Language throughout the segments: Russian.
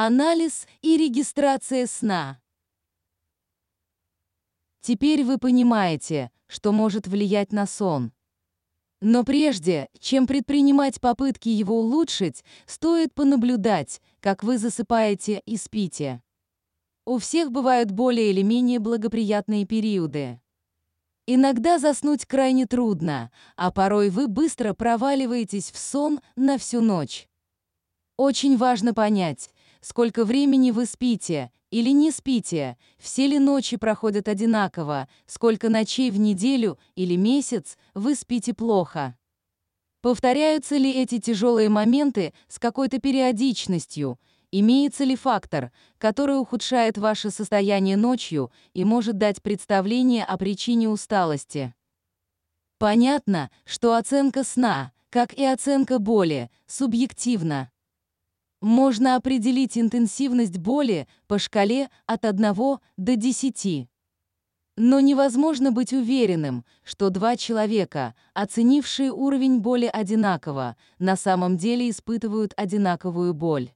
Анализ и регистрация сна. Теперь вы понимаете, что может влиять на сон. Но прежде, чем предпринимать попытки его улучшить, стоит понаблюдать, как вы засыпаете и спите. У всех бывают более или менее благоприятные периоды. Иногда заснуть крайне трудно, а порой вы быстро проваливаетесь в сон на всю ночь. Очень важно понять, сколько времени вы спите или не спите, все ли ночи проходят одинаково, сколько ночей в неделю или месяц вы спите плохо. Повторяются ли эти тяжелые моменты с какой-то периодичностью, Имеется ли фактор, который ухудшает ваше состояние ночью и может дать представление о причине усталости? Понятно, что оценка сна, как и оценка боли, субъективна. Можно определить интенсивность боли по шкале от 1 до 10. Но невозможно быть уверенным, что два человека, оценившие уровень боли одинаково, на самом деле испытывают одинаковую боль.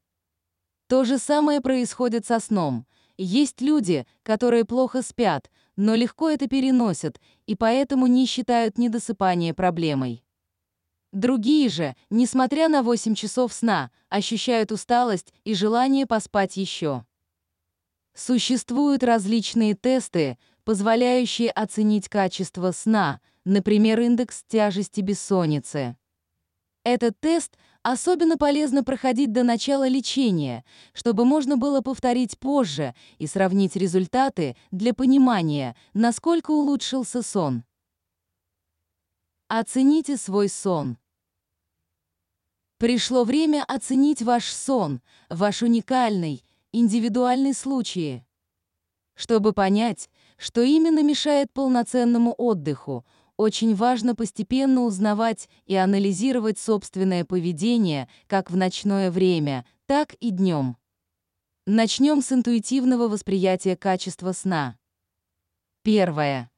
То же самое происходит со сном. Есть люди, которые плохо спят, но легко это переносят и поэтому не считают недосыпание проблемой. Другие же, несмотря на 8 часов сна, ощущают усталость и желание поспать еще. Существуют различные тесты, позволяющие оценить качество сна, например, индекс тяжести бессонницы. Этот тест особенно полезно проходить до начала лечения, чтобы можно было повторить позже и сравнить результаты для понимания, насколько улучшился сон. Оцените свой сон. Пришло время оценить ваш сон, ваш уникальный, индивидуальный случай. Чтобы понять, что именно мешает полноценному отдыху, очень важно постепенно узнавать и анализировать собственное поведение как в ночное время, так и днем. Начнем с интуитивного восприятия качества сна. Первое.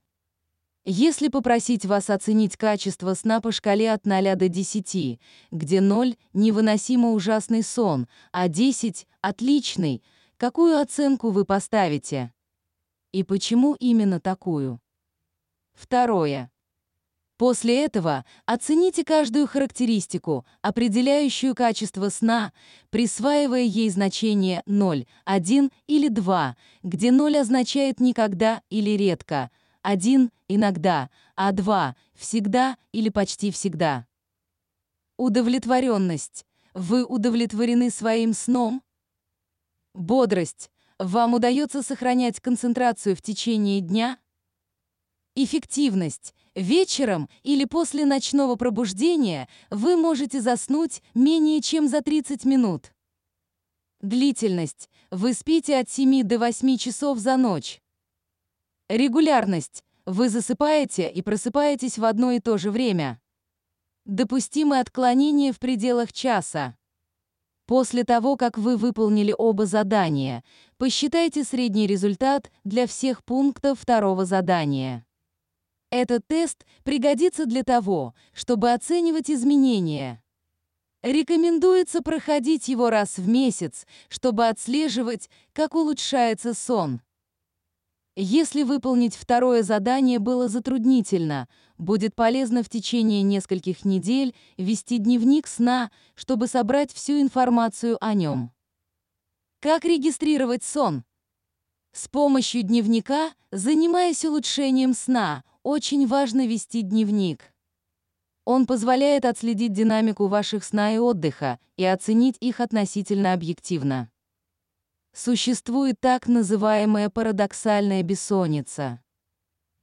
Если попросить вас оценить качество сна по шкале от 0 до 10, где 0 — невыносимо ужасный сон, а 10 — отличный, какую оценку вы поставите? И почему именно такую? Второе. После этого оцените каждую характеристику, определяющую качество сна, присваивая ей значение 0, 1 или 2, где 0 означает никогда или редко, 1 — иногда, а 2 — всегда или почти всегда. Удовлетворенность. Вы удовлетворены своим сном? Бодрость. Вам удается сохранять концентрацию в течение дня? Эффективность. Вечером или после ночного пробуждения вы можете заснуть менее чем за 30 минут. Длительность. Вы спите от 7 до 8 часов за ночь. Регулярность. Вы засыпаете и просыпаетесь в одно и то же время. Допустимы отклонения в пределах часа. После того, как вы выполнили оба задания, посчитайте средний результат для всех пунктов второго задания. Этот тест пригодится для того, чтобы оценивать изменения. Рекомендуется проходить его раз в месяц, чтобы отслеживать, как улучшается сон. Если выполнить второе задание было затруднительно, будет полезно в течение нескольких недель вести дневник сна, чтобы собрать всю информацию о нем. Как регистрировать сон? С помощью дневника, занимаясь улучшением сна, очень важно вести дневник. Он позволяет отследить динамику ваших сна и отдыха и оценить их относительно объективно. Существует так называемая парадоксальная бессонница.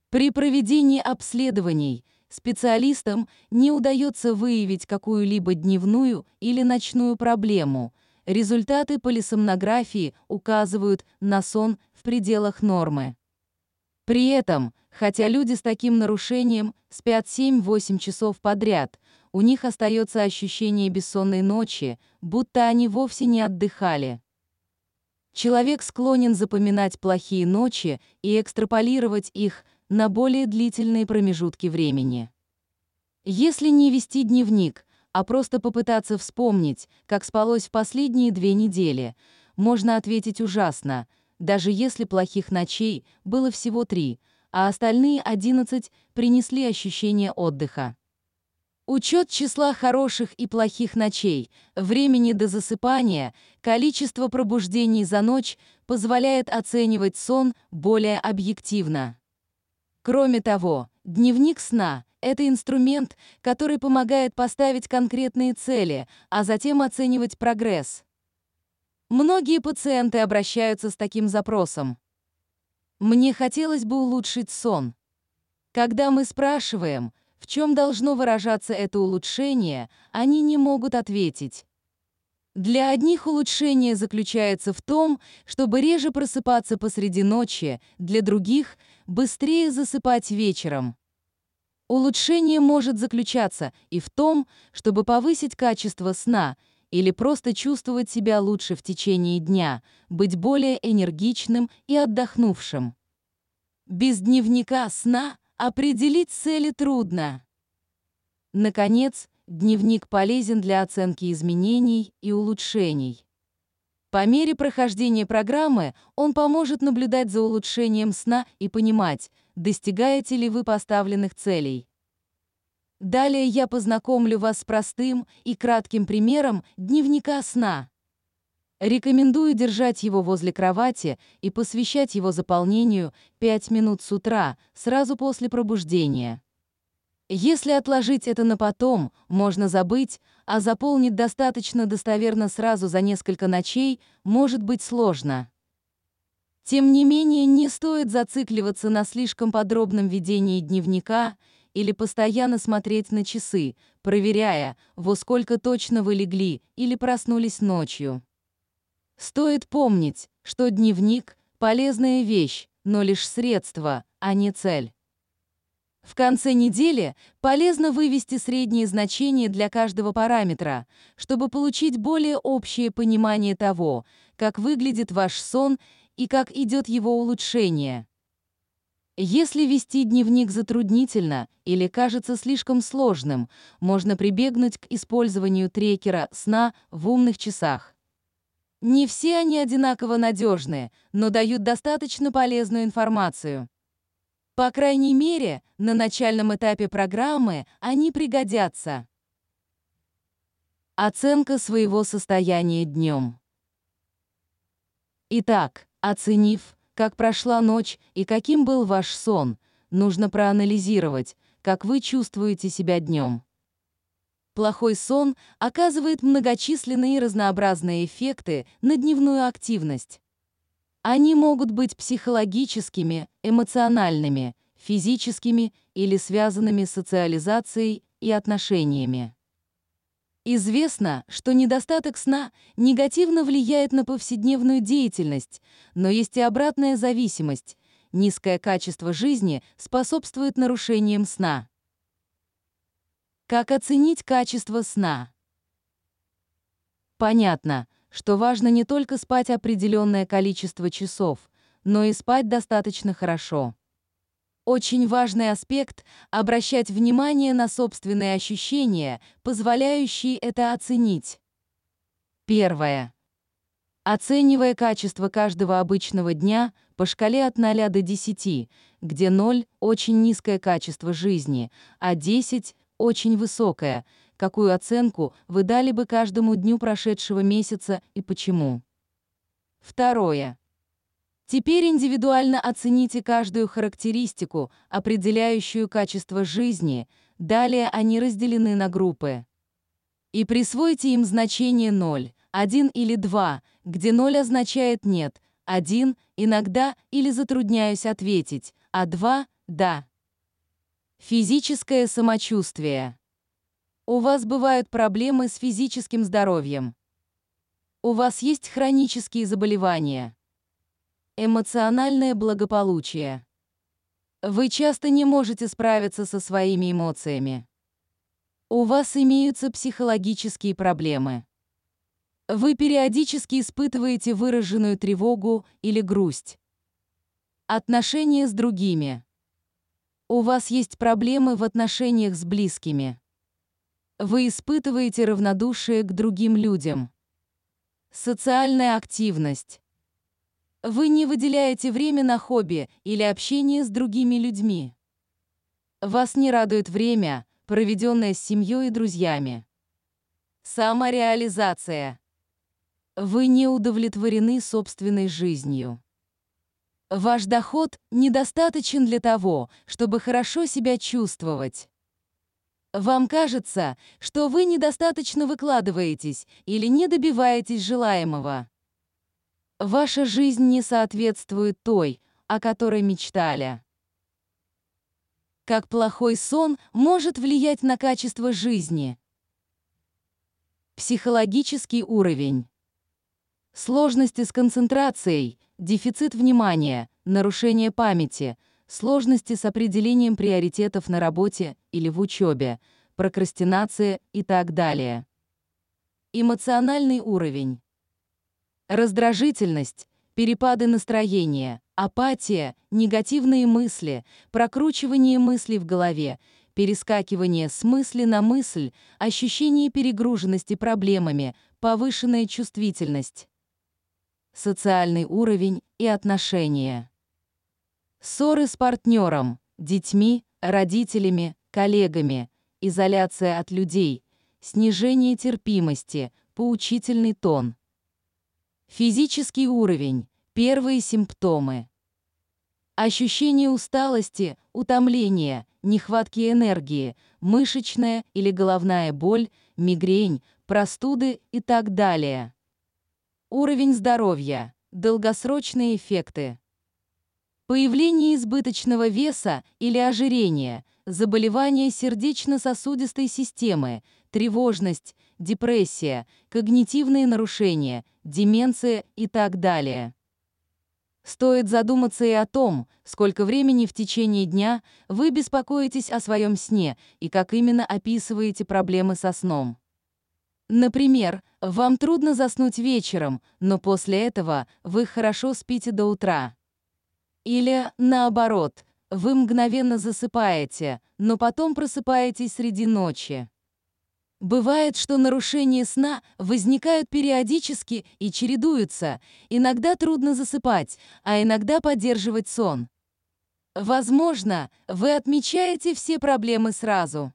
При проведении обследований специалистам не удается выявить какую-либо дневную или ночную проблему. Результаты полисомнографии указывают на сон в пределах нормы. При этом, хотя люди с таким нарушением спят 7-8 часов подряд, у них остается ощущение бессонной ночи, будто они вовсе не отдыхали. Человек склонен запоминать плохие ночи и экстраполировать их на более длительные промежутки времени. Если не вести дневник, а просто попытаться вспомнить, как спалось в последние две недели, можно ответить ужасно, даже если плохих ночей было всего три, а остальные 11 принесли ощущение отдыха. Учет числа хороших и плохих ночей, времени до засыпания, количество пробуждений за ночь позволяет оценивать сон более объективно. Кроме того, дневник сна — это инструмент, который помогает поставить конкретные цели, а затем оценивать прогресс. Многие пациенты обращаются с таким запросом. Мне хотелось бы улучшить сон. Когда мы спрашиваем, в чем должно выражаться это улучшение, они не могут ответить. Для одних улучшение заключается в том, чтобы реже просыпаться посреди ночи, для других — быстрее засыпать вечером. Улучшение может заключаться и в том, чтобы повысить качество сна или просто чувствовать себя лучше в течение дня, быть более энергичным и отдохнувшим. Без дневника сна определить цели трудно. Наконец, дневник полезен для оценки изменений и улучшений. По мере прохождения программы он поможет наблюдать за улучшением сна и понимать, достигаете ли вы поставленных целей. Далее я познакомлю вас с простым и кратким примером дневника сна. Рекомендую держать его возле кровати и посвящать его заполнению 5 минут с утра, сразу после пробуждения. Если отложить это на потом, можно забыть, а заполнить достаточно достоверно сразу за несколько ночей может быть сложно. Тем не менее, не стоит зацикливаться на слишком подробном ведении дневника или постоянно смотреть на часы, проверяя, во сколько точно вы легли или проснулись ночью. Стоит помнить, что дневник — полезная вещь, но лишь средство, а не цель. В конце недели полезно вывести средние значения для каждого параметра, чтобы получить более общее понимание того, как выглядит ваш сон и как идет его улучшение. Если вести дневник затруднительно или кажется слишком сложным, можно прибегнуть к использованию трекера сна в умных часах. Не все они одинаково надежны, но дают достаточно полезную информацию. По крайней мере, на начальном этапе программы они пригодятся. Оценка своего состояния днем. Итак, оценив, как прошла ночь и каким был ваш сон, нужно проанализировать, как вы чувствуете себя днем. Плохой сон оказывает многочисленные разнообразные эффекты на дневную активность. Они могут быть психологическими, эмоциональными, физическими или связанными с социализацией и отношениями. Известно, что недостаток сна негативно влияет на повседневную деятельность, но есть и обратная зависимость. Низкое качество жизни способствует нарушениям сна. Как оценить качество сна? Понятно, что важно не только спать определенное количество часов, но и спать достаточно хорошо. Очень важный аспект — обращать внимание на собственные ощущения, позволяющие это оценить. Первое. Оценивая качество каждого обычного дня по шкале от 0 до 10, где 0 — очень низкое качество жизни, а 10 — очень высокое — какую оценку вы дали бы каждому дню прошедшего месяца и почему. Второе. Теперь индивидуально оцените каждую характеристику, определяющую качество жизни, далее они разделены на группы. И присвойте им значение 0, 1 или 2, где 0 означает «нет», 1 — иногда или затрудняюсь ответить, а 2 — «да». Физическое самочувствие. У вас бывают проблемы с физическим здоровьем. У вас есть хронические заболевания. Эмоциональное благополучие. Вы часто не можете справиться со своими эмоциями. У вас имеются психологические проблемы. Вы периодически испытываете выраженную тревогу или грусть. Отношения с другими. У вас есть проблемы в отношениях с близкими. Вы испытываете равнодушие к другим людям. Социальная активность. Вы не выделяете время на хобби или общение с другими людьми. Вас не радует время, проведенное с семьей и друзьями. Самореализация. Вы не удовлетворены собственной жизнью. Ваш доход недостаточен для того, чтобы хорошо себя чувствовать. Вам кажется, что вы недостаточно выкладываетесь или не добиваетесь желаемого. Ваша жизнь не соответствует той, о которой мечтали. Как плохой сон может влиять на качество жизни? Психологический уровень. Сложности с концентрацией, дефицит внимания, нарушение памяти, сложности с определением приоритетов на работе или в учебе, прокрастинация и так далее. Эмоциональный уровень. Раздражительность, перепады настроения, апатия, негативные мысли, прокручивание мыслей в голове, перескакивание с мысли на мысль, ощущение перегруженности проблемами, повышенная чувствительность. Социальный уровень и отношения. Ссоры с партнером, детьми, родителями, коллегами, изоляция от людей, снижение терпимости, поучительный тон. Физический уровень, первые симптомы. Ощущение усталости, утомления, нехватки энергии, мышечная или головная боль, мигрень, простуды и так далее. Уровень здоровья, долгосрочные эффекты. Появление избыточного веса или ожирения, заболевания сердечно-сосудистой системы, тревожность, депрессия, когнитивные нарушения, деменция и так далее. Стоит задуматься и о том, сколько времени в течение дня вы беспокоитесь о своем сне и как именно описываете проблемы со сном. Например, вам трудно заснуть вечером, но после этого вы хорошо спите до утра. Или, наоборот, вы мгновенно засыпаете, но потом просыпаетесь среди ночи. Бывает, что нарушения сна возникают периодически и чередуются. Иногда трудно засыпать, а иногда поддерживать сон. Возможно, вы отмечаете все проблемы сразу.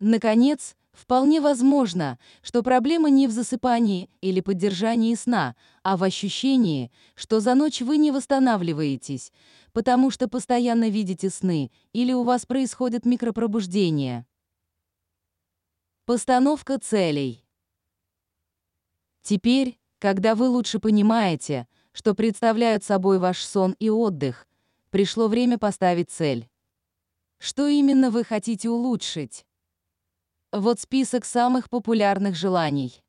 Наконец, вполне возможно, что проблема не в засыпании или поддержании сна, а в ощущении, что за ночь вы не восстанавливаетесь, потому что постоянно видите сны или у вас происходит микропробуждение. Постановка целей. Теперь, когда вы лучше понимаете, что представляют собой ваш сон и отдых, пришло время поставить цель. Что именно вы хотите улучшить? Вот список самых популярных желаний.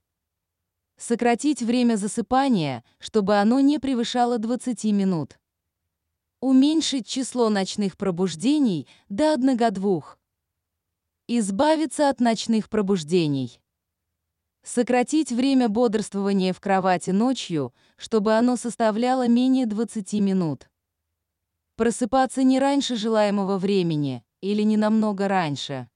Сократить время засыпания, чтобы оно не превышало 20 минут. Уменьшить число ночных пробуждений до 1-2. Избавиться от ночных пробуждений. Сократить время бодрствования в кровати ночью, чтобы оно составляло менее 20 минут. Просыпаться не раньше желаемого времени или не намного раньше.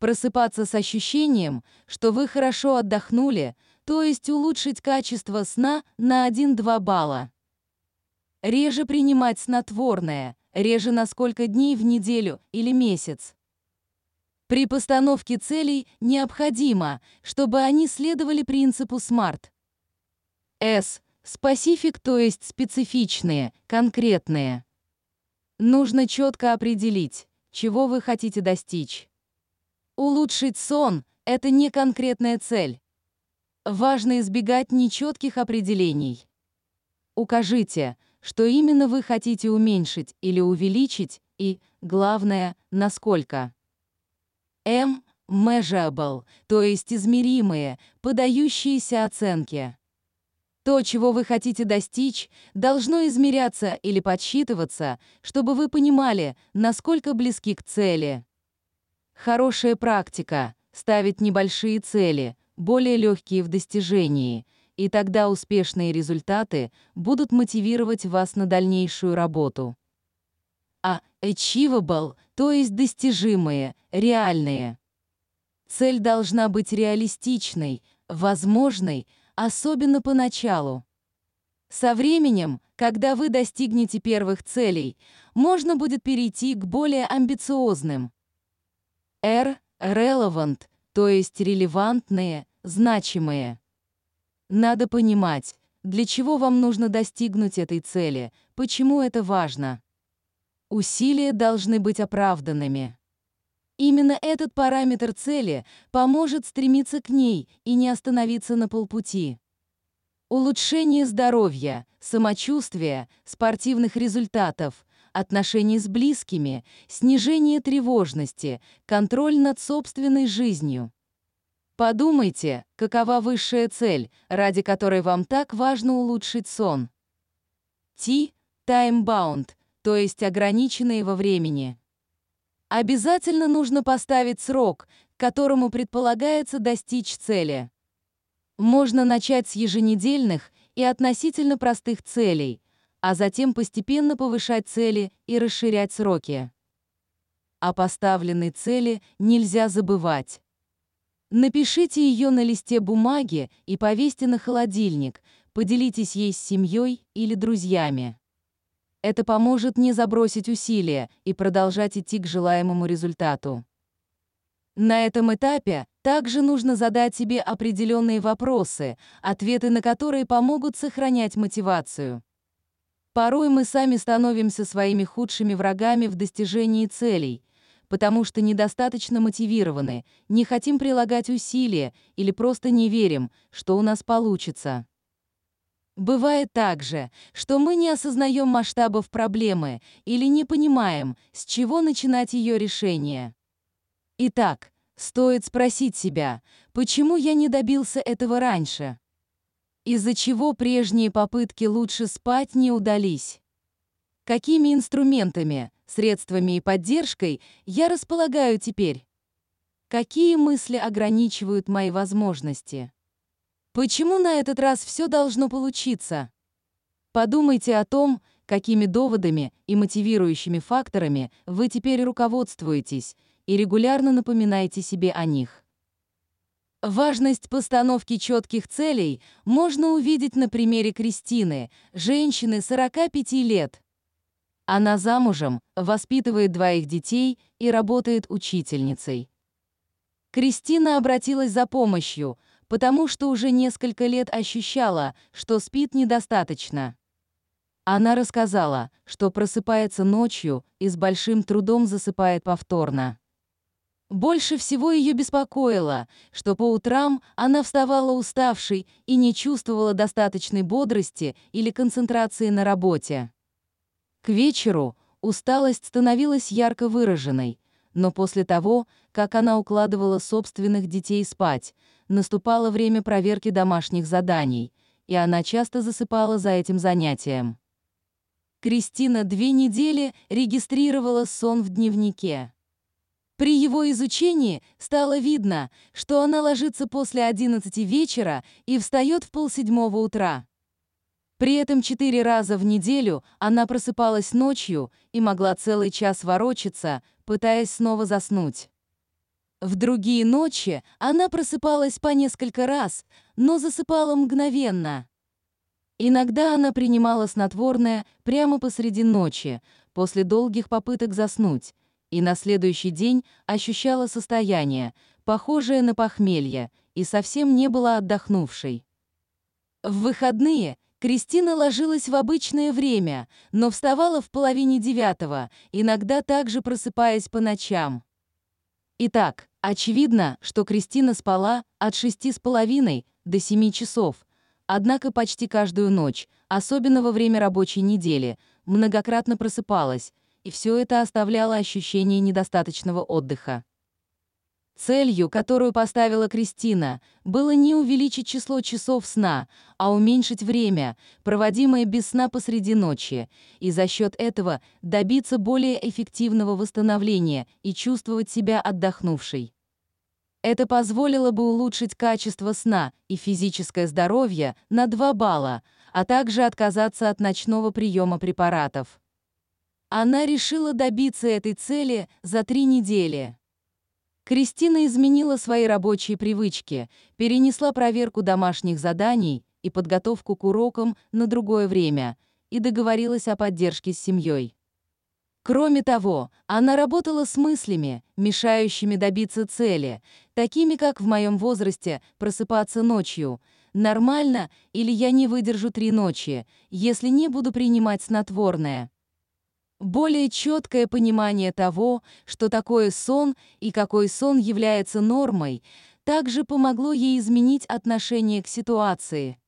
Просыпаться с ощущением, что вы хорошо отдохнули, то есть улучшить качество сна на 1-2 балла. Реже принимать снотворное, реже на сколько дней в неделю или месяц. При постановке целей необходимо, чтобы они следовали принципу SMART. S. Специфик, то есть специфичные, конкретные. Нужно четко определить, чего вы хотите достичь. Улучшить сон – это не конкретная цель. Важно избегать нечетких определений. Укажите, что именно вы хотите уменьшить или увеличить, и, главное, насколько. M – measurable, то есть измеримые, подающиеся оценки. То, чего вы хотите достичь, должно измеряться или подсчитываться, чтобы вы понимали, насколько близки к цели. Хорошая практика – ставить небольшие цели, более легкие в достижении, и тогда успешные результаты будут мотивировать вас на дальнейшую работу а achievable, то есть достижимые, реальные. Цель должна быть реалистичной, возможной, особенно поначалу. Со временем, когда вы достигнете первых целей, можно будет перейти к более амбициозным. R – relevant, то есть релевантные, значимые. Надо понимать, для чего вам нужно достигнуть этой цели, почему это важно. Усилия должны быть оправданными. Именно этот параметр цели поможет стремиться к ней и не остановиться на полпути. Улучшение здоровья, самочувствия, спортивных результатов, отношений с близкими, снижение тревожности, контроль над собственной жизнью. Подумайте, какова высшая цель, ради которой вам так важно улучшить сон. T – time-bound, то есть ограниченные во времени. Обязательно нужно поставить срок, которому предполагается достичь цели. Можно начать с еженедельных и относительно простых целей, а затем постепенно повышать цели и расширять сроки. О поставленной цели нельзя забывать. Напишите ее на листе бумаги и повесьте на холодильник, поделитесь ей с семьей или друзьями. Это поможет не забросить усилия и продолжать идти к желаемому результату. На этом этапе также нужно задать себе определенные вопросы, ответы на которые помогут сохранять мотивацию. Порой мы сами становимся своими худшими врагами в достижении целей, потому что недостаточно мотивированы, не хотим прилагать усилия или просто не верим, что у нас получится. Бывает также, что мы не осознаем масштабов проблемы или не понимаем, с чего начинать ее решение. Итак, стоит спросить себя, почему я не добился этого раньше? Из-за чего прежние попытки лучше спать не удались? Какими инструментами, средствами и поддержкой я располагаю теперь? Какие мысли ограничивают мои возможности? Почему на этот раз все должно получиться? Подумайте о том, какими доводами и мотивирующими факторами вы теперь руководствуетесь, и регулярно напоминайте себе о них. Важность постановки четких целей можно увидеть на примере Кристины, женщины 45 лет. Она замужем, воспитывает двоих детей и работает учительницей. Кристина обратилась за помощью – потому что уже несколько лет ощущала, что спит недостаточно. Она рассказала, что просыпается ночью и с большим трудом засыпает повторно. Больше всего ее беспокоило, что по утрам она вставала уставшей и не чувствовала достаточной бодрости или концентрации на работе. К вечеру усталость становилась ярко выраженной, но после того, как она укладывала собственных детей спать, наступало время проверки домашних заданий, и она часто засыпала за этим занятием. Кристина две недели регистрировала сон в дневнике. При его изучении стало видно, что она ложится после 11 вечера и встает в полседьмого утра. При этом четыре раза в неделю она просыпалась ночью и могла целый час ворочаться, пытаясь снова заснуть. В другие ночи она просыпалась по несколько раз, но засыпала мгновенно. Иногда она принимала снотворное прямо посреди ночи, после долгих попыток заснуть, и на следующий день ощущала состояние, похожее на похмелье, и совсем не была отдохнувшей. В выходные Кристина ложилась в обычное время, но вставала в половине девятого, иногда также просыпаясь по ночам. Итак, очевидно, что Кристина спала от шести с половиной до семи часов, однако почти каждую ночь, особенно во время рабочей недели, многократно просыпалась, и все это оставляло ощущение недостаточного отдыха. Целью, которую поставила Кристина, было не увеличить число часов сна, а уменьшить время, проводимое без сна посреди ночи, и за счет этого добиться более эффективного восстановления и чувствовать себя отдохнувшей. Это позволило бы улучшить качество сна и физическое здоровье на 2 балла, а также отказаться от ночного приема препаратов. Она решила добиться этой цели за три недели. Кристина изменила свои рабочие привычки, перенесла проверку домашних заданий и подготовку к урокам на другое время и договорилась о поддержке с семьей. Кроме того, она работала с мыслями, мешающими добиться цели, такими как в моем возрасте просыпаться ночью. Нормально или я не выдержу три ночи, если не буду принимать снотворное. Более четкое понимание того, что такое сон и какой сон является нормой, также помогло ей изменить отношение к ситуации.